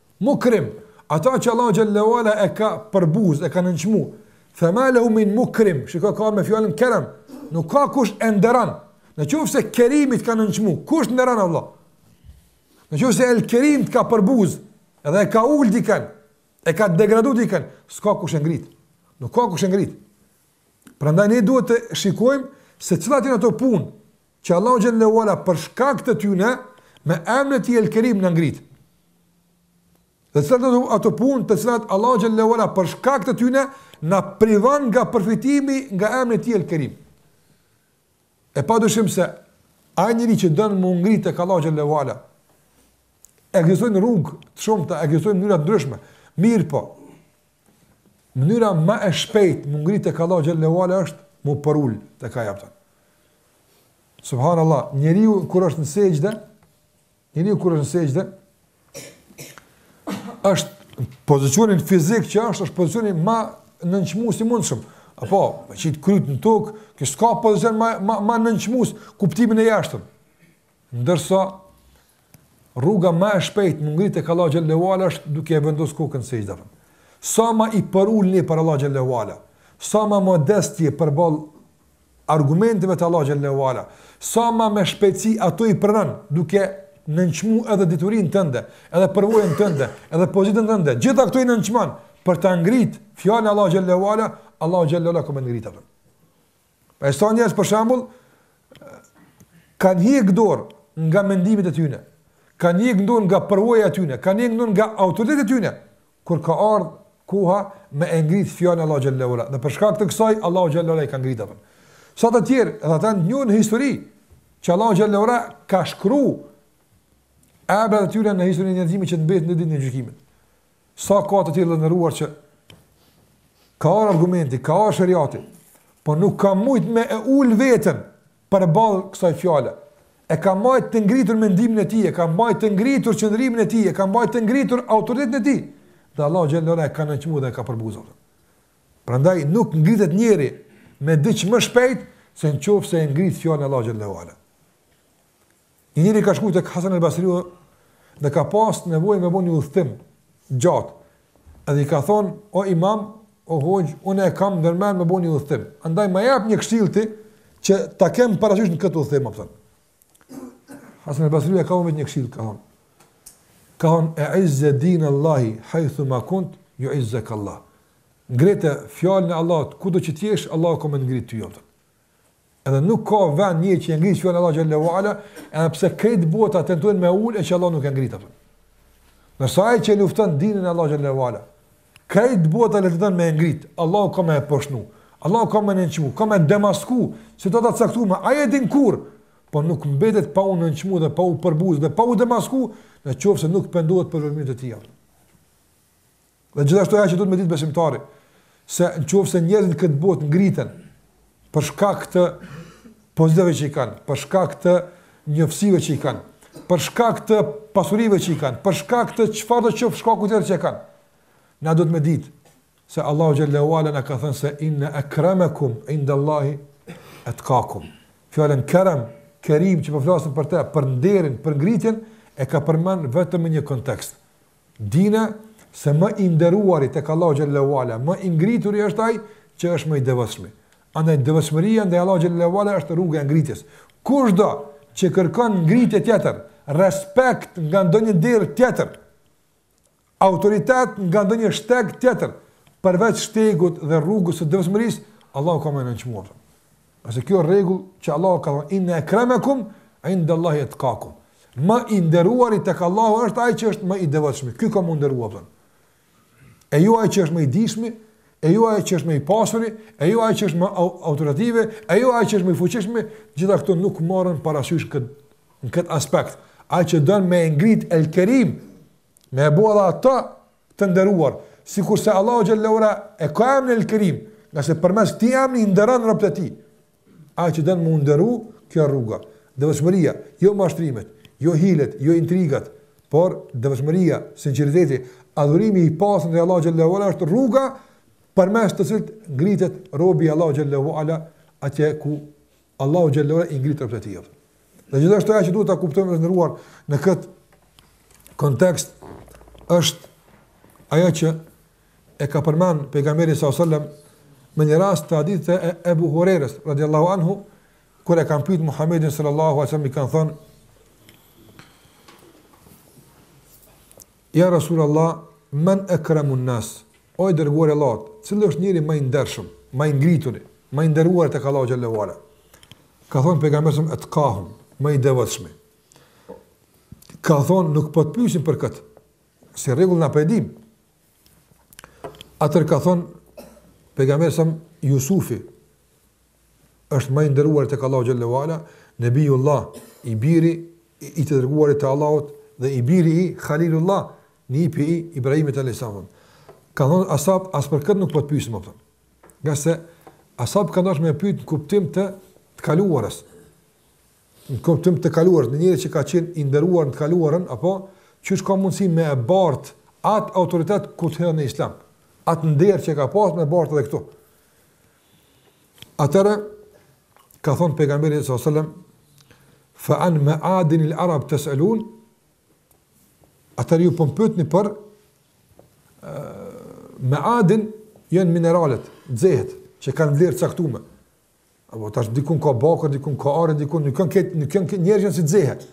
Mukrim, atë që Allahu xhallahu ala e ka përbuz, e ka nënçmu. Femalahu min mukrim, shiko, ka me fjalën kerem. Nuk ka kush e nderon. Në qoftë se kerimi të ka nënçmu, kush t'nderon Allah? Në qoftë se el kerim të ka përbuz, edhe e ka ul dikën, e ka degradu dikën, s'ka kush e ngrit. Nuk ka kush e ngrit. Prandaj ne duhet të shikojmë se cilat janë ato punë që Allahu xhallahu ala për shkak të tyre me emrin e tij El Kerim na ngrit. Dhe cilat ato punë të cilat Allahu xhallahu ala për shkak të tyre na privon nga përfitimi nga emri i tij El Kerim. E pa dyshim se ai njeri që don me u ngrit tek Allahu xhallahu ala, ekzistojnë rrugë të shumta, ekzistojnë mënyra të ndryshme, mirëpo, Mënyra më e shpejtë m'u ngrit tek Allahu xhelle ve ala është m'u përul tek ai, a po. Subhanallah, njeriu kur është në sexhde, njeriu kur është në sexhde, në pozicionin fizik që është, është pozicioni ma nënçmues i mundshëm. Apo, me qitë kryt në tokë, s'ka pozicion ma ma ma nënçmues n'kuptimin e jashtëm. Ndërsa rruga ma e shpejtë m'u ngrit tek Allahu xhelle ve ala është duke e vendos kokën në sexhde. Sa ma i përulun je për Allahun xhelle ve ala, sa ma modest je përball argumenteve të Allahut xhelle ve ala, sa ma me shpejtësi ato i pranon duke nënçmu edhe diturinë tënde, edhe përvojën tënde, edhe pozitën tënde, gjitha këto i nënçmon për ta ngrit fjalën e Allahut xhelle ve ala, Allahu xhelle ve ala ka me ngrit atë. Pa, e sa njerëz për shembull, kanë hjek dorë nga mendimet e tyne, kanë hjek dorë nga përvoja e tyne, kanë hjek dorë nga autoriteti i tyne, kur ka ardhë koha me e ngritë fjalën e Allahut xhelle ve ala. Dhe për shkak të kësaj, Allahu xhelle ve ala i ka ngritë ata. Sa të tjerë, edhe ata janë në histori, që Allahu xhelle ve ala ka shkru emrat e tyre në historinë e njerëzimit që të mbeten deri në ditën e gjykimit. Sa ka të tillë të nderuar që ka ardh argumenti, ka ardh sheriati, po nuk ka mujtë me e ul veten përballë kësaj fjale. E ka majtë të ngritur mendimin e tij, e ka majtë të ngritur qëndrimin e tij, e ka majtë të ngritur autoritetin e tij. Dhe Allahu xhelle ve ala e ka nënçmu dhe e ka përbuz atë. Prandaj nuk ngritet njeri me diç më shpejt se në qoftë se ngrit fjalën e Allahut xhelle Një njeri ka shku tek Hasan el Basriu dhe ka pas nevojë me bo një udhëtim t'gjatë. Edhe i ka thonë, o imam, o hoxhë, unë e kam nërmend me bo një udhëtim. Andaj ma jep një këshillë ti që ta kem parasysh në këtë udhëtim, a po, thotë. Hasan el Basriu veç me një këshillë i ka thonë. Ka thonë, eizze din Allahi, hajthu ma kunt, juizzeka Allah. Ngrite fjalën e Allahut, kudo që t'jesh, Allahu ka me t'ngritë ty, a po, thotë. Edhe nuk ka vend, një që e ngrit fjalën e Allahut xhelle ve ala, edhe pse krejt bota tentojnë me e ul, e që Allahu nuk e ngrit atë. Ndërsa ai që lufton dinin e Allahut xhelle ve ala. Krejt bota le të don me e ngrit, Allahu ka me e poshtnu. Allahu ka me e nënçmu, ka me e demasku, s'ja do ta caktojmë, ai e din kur, po nuk mbetet pa u nënçmu dhe pa u përbuz dhe pa u demasku, në qoftë se nuk pendohet për veprat e tij. Dhe gjithashtu ajo që duhet me ditë besimtari, se në qoftë se njerëzit n'këtë botë ngriten, për shkak të pozitave që i kanë, për shkak të njofësive që i kanë, për shkak të pasurive që i kanë, për shkak të çfarëdo qoftë shkaku tjetër që i kanë, na duhet me ditë, se Allahu xhelle ve ala na ka thënë se inna akramakum inda Allahi atqakum. Fjalën karam, karim që po flasim për të, për nderin, për ngritjen e ka përmend vetëm në një kontekst. Dine se më i nderuari tek Allahu xhallahu ala, më i ngrituri është ai që është më i devotshmi. Andaj devotshmëria ndaj Allahu xhallahu ala është rruga e ngritjes. Kushdo që kërkon ngritje tjetër, respekt nga ndonjë derë tjetër, autoritet nga ndonjë shteg tjetër, përveç shtegut dhe rrugës së devotshmërisë, Allahu ka me nënçmua. Se kjo rregull që Allahu ka thënë inna akramakum inda Allahi atqakum. Më i nderuari tek Allahu është ai që është më i devotshëm. Ky ka me u nderuar vëllai. E jo ai që është më i dishmi, e jo ai që është më i pasuri, e jo ai që është më autoritativ, e jo ai që është më i fuqishëm, gjitha këto nuk marrën parasysh kët në kët aspekt. Ai që don me ngrit El Kerim, me e bë atë Të nderuar, sikurse Allahu xhallahu ala e ka emrin El Kerim, ngase përmes këtij emri i nderon robët e tij. Ai që don m'u nderu, kjo rruga. Devotshmëria, jo mashtrimet, jo hilet, jo intrigat, por devotshmëria, sinqeriteti, adhurimi i pastër ndaj Allahu xhallahu ala është rruga përmes të cilës ngritet robi i Allahu xhallahu ala atje ku Allahu xhallahu ala i ngrit robtë e tij. Dhe gjithashtu ajo që duhet ta kuptojmë të nderuar në kët kontekst është ajo që e ka përmend pejgamberi sa sallam me një rast të hadithit të Ebu Hurerës radiallahu anhu kur e kanë pyet Muhamedin sallallahu alaihi wasallam i kanë thënë Ja Rasul Allah, men ekramun nas, O i Dërguari i Allahut, cili është njeri ma i ndershëm, ma i ngrituri, ma i nderuari tek Allahu xhallahu ala? Ka thon pejgamberi sa etkahum, ma i devotshmi. Kanë thon nuk po të pyesim për kët. Si rregull na po e dim. Atër ka thon pejgamberi sa Yusufi, është ma i nderuari tek Allahu xhalla uala, Nebijullah, i biri i të dërguarit të Allahut dhe i biri i Khalilullah, nipi i Ibrahimit alayhis salam. Kanë thonë as'habët as për këtë nuk po të pyesim apo. Ngase as'habët kanë dasht me pyet në kuptim të të kaluarës. Në kuptim të kaluarës, një njeri që ka qenë i nderuar në të kaluarën apo qysh ka mundësi me e bart at autoritet kur të hyjë në islam. At nder që ka pas me bart edhe këtu. Atër ka thon pejgamberi sallallahu alajhi wasallam fa an ma'adin al-arab tas'alun Atër ju po më pyetni për ma'adin janë mineralet, xehet që kanë vlerë t'caktume. Apo tash dikun ka bakër, dikun ka arë, dikun nuk kanë këtë, nuk kanë njerëz që xehet.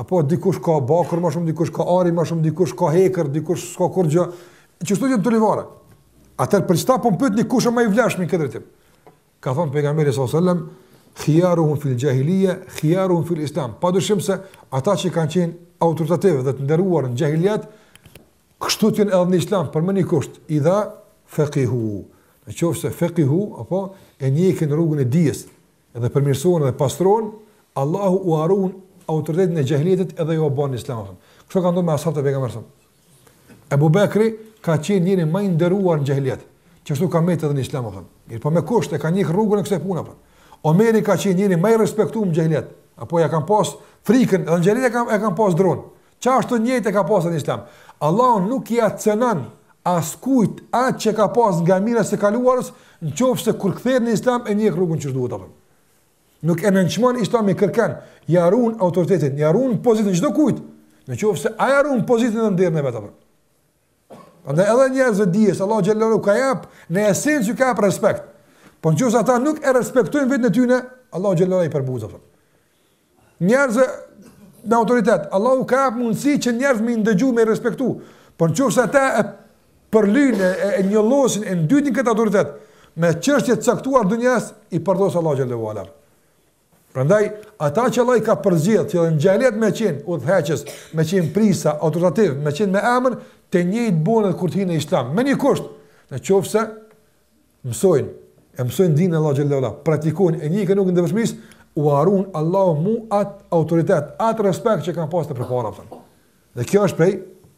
Apo dikush ka bakër më shumë, dikush ka arë më shumë, dikush ka hekër, dikush s'ka kurrgjë. Çështja e dërivarë. Atëherë për çfarë po pyetni kush është më i vlefshëm në këtë drejtim? Ka thënë pejgamberi sallallahu alajhi wasallam, "Khiyaruhum fil jahiliya, khiyaruhum fil islam." Pa dyshim se ata që kanë qenë autoritativë dhe të nderuar në jahiliat, kështu të jenë edhe në islam por me një kusht, idha fekihu. Në qoftë se fekihu, apo, e ndjekin rrugën e dijes, edhe përmirësohen edhe pastrohen, Allahu ua run autoritetin e xhahilijetit edhe ja ban në islam. Kështu ka ndodhë me as'habët të pejgamberi sallallahu Ebu Bekri ka qenë njeri ma i nderuar në xhahiliet, që ashtu ka mbetë edhe në Islam apo. Mirëpo me kusht e ka njek rrugën e kësaj pune apo. Omeri ka qenë njeri ma i respektuar në xhahiliet, apo ja kanë pas frikën, edhe në xhahiliet e kanë e kanë pas dronë. Që ashtu njëjtë e ka pas në Islam. Allahu nuk ia cenon askujt atë që ka pas nga e mira e së kaluarës, në qoftë se kur kthehet në Islam e njek rrugën që duhet apo. Nuk e nënçmon Islami kërkënd, ja ruan autoritetin, ja ruan pozitën çdo kujt. Në qoftë se ai ruan pozitën e nderin e vet apo. Andaj edhe njerëzve të dijes, Allahu xhallahu ka jap në esencë ju ka jap respekt. Po në qoftë se ata nuk e respektojnë vetën e tyre, Allahu xhallahu i përbuz apo. Njerëzve me autoritet, Allahu ka jap mundësi që njerëzit me i ndëgju me i respektu. Po nëse ata e përlyjnë e, e, e njollosin, e ndytin këtë autoritet, me çështje të caktuara të dynjas, i përbuz Allahu xhelle ve ala. Prandaj, ata që Allah i ka përzgjedh, që dhe në xhahiliet me qenë udhëheqës, me qenë prijësa, autoritativ, me qenë me emën, të njëjtë bohen kur të hinë në islam. Me një kusht, në qoftë se mësojnë, e mësojnë dinin e Allahut xhelle ve ala, praktikojnë, e një nuk në devotshmëri, ua run Allahu mu atë autoritet, atë respekt që kanë pasë përpara. Dhe kjo është prej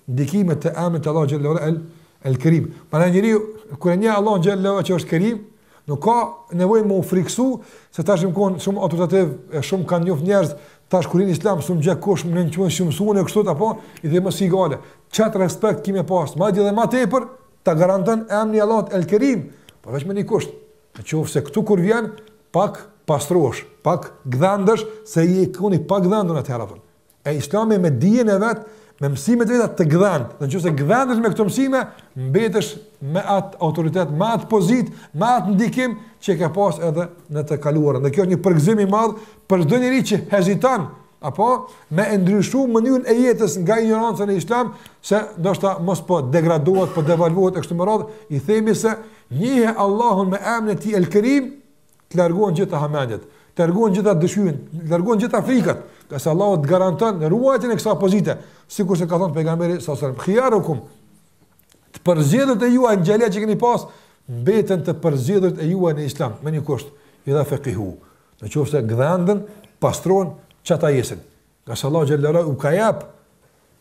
ndikimit të emrit të Allahut xhallahu el el Kerim. Pra njeriu kur e njeh Allahun xhallahu që është Kerim, nuk ka nevojë me u friksu se jam kon shumë autoritativ e shumë m'kanë njoft njerëz tash kur hi n'islam shumë gjë kush më nënçmon shumë sunë kështu apo, i themi mos ki gajle. Qat respekt qi e ke pas, madje edhe më tepër ta garanton emri i Allahut el Kerim, por veç me një kusht. Në qoftë se këtu kur vjen pak pastrohesh, pak gdhendesh se je kon i pagdhendun atëherë apo. E Islami me dijen e vet, me mësimet e veta të gdhend. Në qoftë se gdhendesh me këto mësime, mbetesh me atë autoritet, me atë pozitë, me atë ndikim që ke pas edhe në të kaluarën. Dhe kjo është një përgëzim i madh për çdo njeri që heziton apo me e ndryshu mënyrën e jetës nga ignoranca në islam, se ndoshta mos po degradohet, po devalvohet e kështu me radhë, i themi se njihe Allahun me emnin e tij el Kerim, Të largohen gjitha hamendjet, të largohen gjitha dyshimet, të largohen gjitha frikat, ngase Allahu të garanton ruajtjen e kësaj pozite, sikurse ka thënë pejgamberi sallallahu alajhi wasallam, "Khiyarukum" të përzgjedhurit e juaj në xhahiliet që keni pas, mbeten të përzgjedhurit e juaj në islam, me një kusht, idha fekihu, në qoftë se gdhenden, pastrohen, qata jesin, Nga se Allahu xhele ve ala ju ka jep,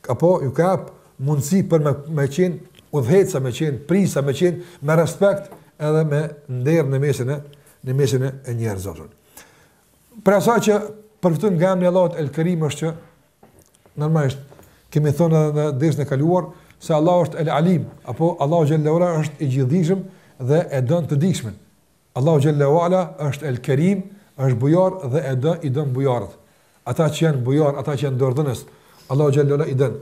apo ju ka jep mundësi për me, me qenë udhëheqësa, me qenë prijsa, me qenë me respekt edhe me nder në mesin e, në mesin e njerëzve tonë. Prej asaj që përfiton nga emni i Allahut El Kerim është që, normalisht, kemi thonë edhe në dersin e kaluar, se Allah është El Alim, apo Allahu xhele ve ala është i gjithdijshëm dhe e don të dijshmin. Allahu xhele ve ala është El Kerim, është bujar dhe e don, i don bujarët. Ata që janë bujar, ata që janë dorëdhënës, Allahu xhele ve ala i don.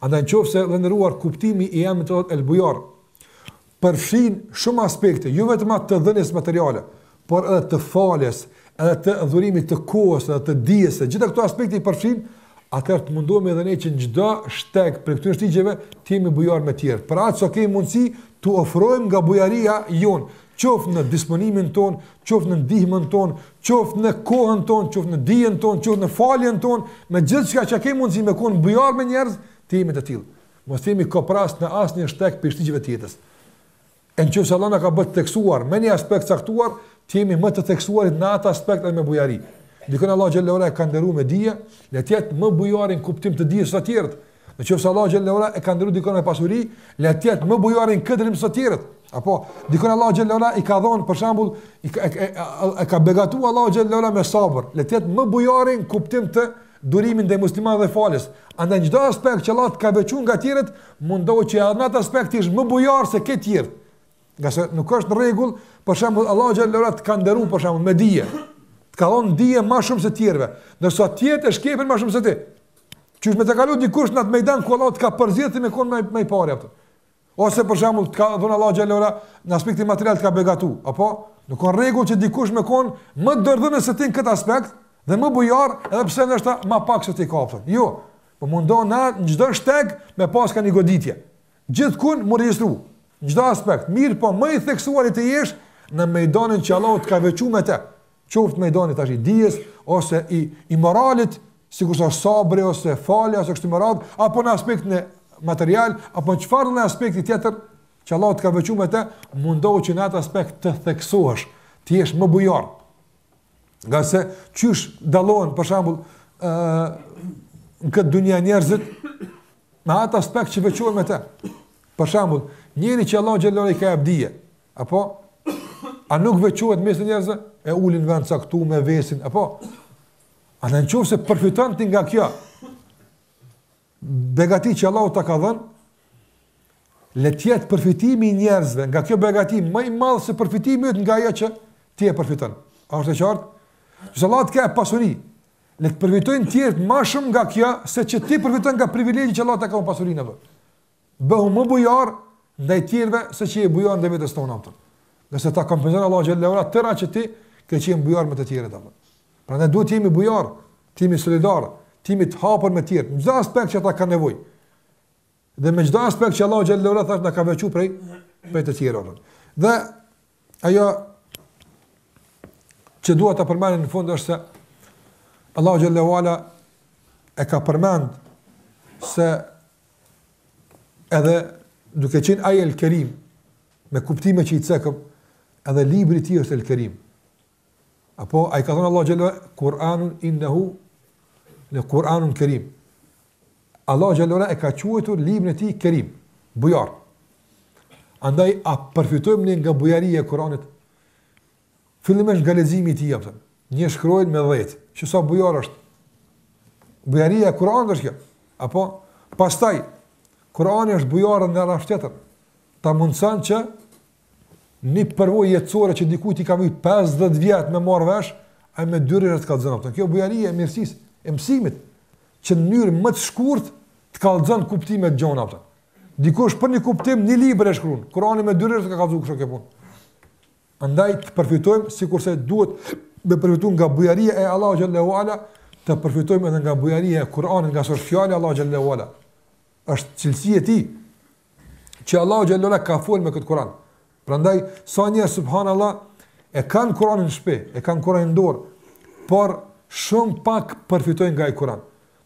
Andaj nëse i nderuar kuptimi i emrit të El Bujar përfshin shumë aspekte, jo vetëm atë të dhënies materiale, por edhe të faljes, edhe të dhurimit të kohës, edhe të dijes, gjitha këto aspekte i përfshin, atëherë të mundohemi edhe ne që në çdo shteg prej këtyre shtigjeve të jemi bujar me të tjerë. Për atë sa kemi mundësi, t'u ofrojmë nga bujaria jonë, qoftë në disponimin tonë, qoftë në ndihmën tonë, qoftë në kohën tonë, qoftë në dijen tonë, qoftë në faljen tonë, me gjithçka që kemi mundësi me konë bujarë me njerëz, të jemi të tillë. Mos të jemi koprrac në asnjë shteg prej shtigjeve të jetës. E në qoftë se Allah na ka bo të theksuar, në një aspekt të caktuar, të jemi më të theksuarit në atë aspekt edhe me bujari. Dikën Allahu xhele ve ala e ka nderu me dije, le të jetë më bujar në kuptim të dijes se të tjerët, Në qoftë se Allahu xhele ve ala e ka nderuar dikon me pasuri, le të jetë më bujar në këtë drejtim se të tjerët. Apo dikon Allahu xhele ve ala i ka dhënë për shembull i ka, e, e, ka begatu Allahu xhele ve ala me sabër, le të jetë më bujar në kuptim të durimit ndaj muslimanëve dhe faljes. Andaj çdo aspekt që Allah të ka veçuar nga tjerët, mundohu që edhe në atë aspekt të jesh më bujar se të tjerët. Nga se nuk është në rregull, për shembull Allahu xhele ve ala të ka nderuar për shembull me dije. Të ka dhënë dije më shumë se tjerëve, ndërsa tjerët e shkepin më shumë se ti. Qysh me të kalu dikush në atë mejdan ku Allah të ka përzgjedh ty me konë më, më i pari aty. Ose për shembull të ka dhënë Allahu xhele ve ala në aspektin material të ka begatu, apo nuk o në rregull që dikush me kon më dorëdhënës se ti në këtë aspekt dhe më bujar edhe pse ndoshta më pak se ti ka dhënë. Jo, po mundohna në çdo shteg me pas ka një goditje. Gjithkund m'u regjistru, në çdo aspekt, mirëpo më i theksuari të jesh në mejdanin që Allahu të ka veçuar me të, qoftë mejdani tash i dijes ose i i moralit, sikurse është sabri ose falja ose kështu me radhë, apo në aspektin e material apo në çfarëdo aspekti tjetër që Allahu të ka veçuar me të, mundohu që në atë aspekt të theksohesh, të jesh më bujar. Nga se qysh dallohen për shembull ë në këtë dunja njerëzit Në atë aspekt që veçohen me te. Për shembull, njëri që Allahu xhele ve ala i ka jep dije, apo, a nuk veçohet në mes të njerëzve, e ulin në vend të caktuar me vesin, apo, a në, në qoftë se përfiton ti nga kjo, begati që Allah të ka dhënë, le të jetë përfitimi i njerëzve nga kjo begati më i madh se përfitimi yt nga ajo që ti e përfiton. A është e qartë? Nëse Allah të ka jep pasuri, Le të përfitojnë tjerët më shumë nga kjo se që ti përfiton nga privilegji që Allahu të ka dhënë pasurinë apo. Bëhu më bujar ndaj tjerëve se që je bujar ndaj vetes tënde apo. Ngase ta kompenzon Allah xhallahu ala tëra që ti ke qenë bujar me të tjerët apo. Prandaj duhet të jemi bujar, të jemi solidar, të jemi të hapur me të tjerët në çdo aspekt që ata kanë nevojë. Dhe me çdo aspekt që Allahu xhallahu ala thash na ka veçuar prej prej të tjerëve. Dhe ajo që dua ta përmend në fund është se Allahu xhallahu ala e ka përmend se edhe duke qenë ai el Kerim me kuptimet që i cekëm, edhe libri i tij është el Kerim. Apo ai ka thënë Allahu xhelalu Kur'anun innehu le Kur'anun Kerim. Allahu xhelalu e ka quajtur librin e tij Kerim, bujar. Andaj a përfitojmë ne nga bujaria e Kur'anit? Fillimisht nga leximi i tij apo një shkronjë me 10, që sa bujar është. Bujaria e Kur'anit është kjo. Apo pastaj Kur'ani është bujar nga rrafshi tjetër. Ta mundson që Një përvojë jetësore që dikujt i ka vujt 50 vjet me marrë vesh, ai me dy rrena të kallxon atë. Kjo bujari e mirësisë, e mësimit që në mënyrë më të shkurt të kallxon kuptimet e gjona apo. Dikush për një kuptim një libër e shkruan, Kurani me dy rrena të ka kallxuar kështu kjo punë. Andaj të përfitojmë sikurse duhet me përfituar nga bujaria e Allahut xhallahu ala, të përfitojmë edhe nga bujaria e Kuranit, ngase osht fjalë e Allahut xhallahu ala. është cilësi e tij, që Allahu xhelalu ka folë me këtë Kur'an. Prandaj, sa njerëz, subhanallah, e kanë Kur'anin në shpi, e kanë Kur'anin në dorë, por shumë pak përfitojnë nga ai Kur'an.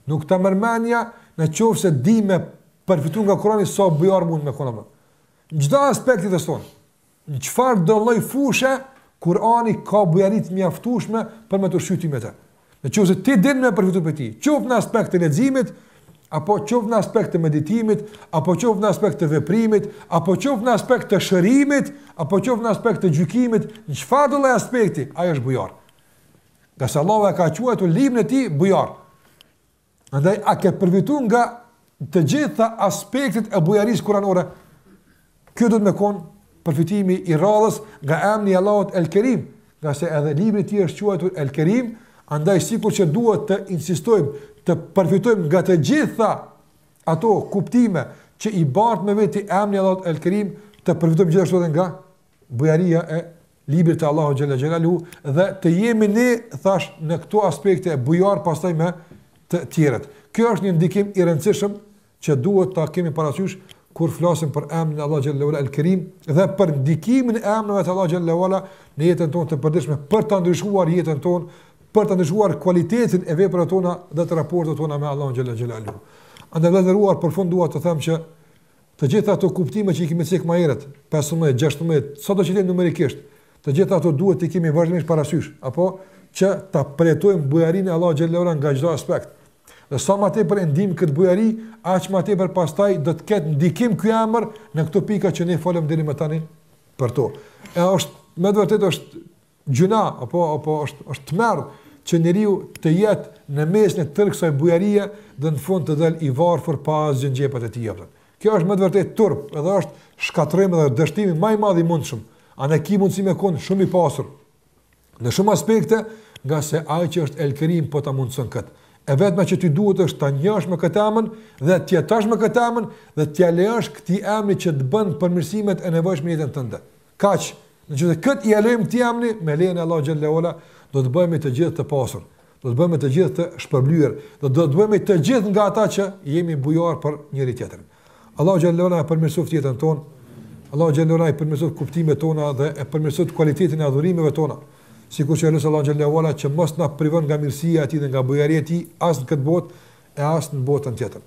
Nuk ta merr menja në qofë se di me përfitu nga Kur'ani sa bujar mund me konë. Në të gjitha aspektet e sana, Në çfarëdo lloj fushe, Kur'ani ka bujari të mjaftueshme për me të ushqy ty me të. Në qoftë se ti din me përfitu prej tij, qoftë në aspekt të leximit, apo qoftë në aspekt të meditimit, apo qoftë në aspekt të veprimit, apo qoftë në aspekt të shërimit, apo qoftë në aspekt të gjykimit, në çfarëdo lloj aspekti, ai është bujar. Ngase Allahu e ka quajtur librin e tij bujar. Andaj, a ke përfitu nga të gjitha aspektet e bujarisë kuranore? Kjo duhet me konë përfitimi i radhës nga emni i Allahut El Kerim, ngase edhe libri i tij është quajtur El Kerim, andaj sikur që duhet të insistojmë, të përfitojmë nga të gjitha ato kuptime që i bart me veti emni i Allahut El Kerim, të përfitojmë gjithashtu edhe nga bujaria e librit të Allahut xhelle xhelaluhu dhe të jemi ne thash në këto aspekte bujar pastaj me të tjerët. Kjo është një ndikim i rëndësishëm që duhet ta kemi parasysh kur flasim për emrin e Allahut xhelle ue ala el-Kerim dhe për ndikimin e emrave të Allahut xhelle ue ala në jetën tonë të përditshme për ta ndryshuar jetën tonë, për ta ndryshuar kualitetin e veprave tona dhe të raporteve tona me Allahun xhelle ue ala. Andaj vëllezër për ta përfunduar të them që Të gjitha ato kuptime që i kemi cek ma herët, pesëmbëdhjetë, gjashtëmbëdhjetë, sado që të jenë numerikisht, të gjitha ato duhet t'i kemi vazhdimisht parasysh, apo që ta përjetojmë bujarinë e Allahut xhelle ue ala nga çdo aspekt. Dhe sa ma tepër e ndiejmë këtë bujari, aq ma tepër pastaj do të ketë ndikim ky emër në këto pika që ne folëm deri më tani për to. E është me të vërtetë është Gjynah, apo, apo është, është tmerr që njeriu të jetë në mes të tërë kësaj bujarie dhe në fund të del i varfër pa asgjë në xhepat e tij apo. Kjo është me të vërtetë turp, edhe është shkatërrim dhe dështimi ma i madh i mundshëm. Ani e ki mundësi me kon shumë i pasur në shumë aspekte, ngase ai që është El Kerim po ta mundson kët. E vetma që të duhet është ta njohësh me këtë emër dhe të jetosh me këtë emër dhe t'ia lejosh këtij emri që t'i bën përmirësimet e nevojshme në jetën tënde. Kaq, në qoftë se këtë e realizojmë drejt, me lejen e Allahut xhelle ue ala, do të bëhemi të gjithë të pasur, do të bëhemi të gjithë të shpërblyer, do të bëhemi të gjithë nga ata që jemi bujar për njëri-tjetrin. Allahu xhelle ue ala e përmirësoftë jetën tonë, Allahu xhelle ue ala i përmirësoftë kuptimet tona dhe e përmirësoftë kualitetin e adhurimeve tona, sikur që e lus Allahun xhelle ue ala që mos na privon nga mirësia e tij dhe nga bujaria e tij, as në këtë botë e as në botën tjetër.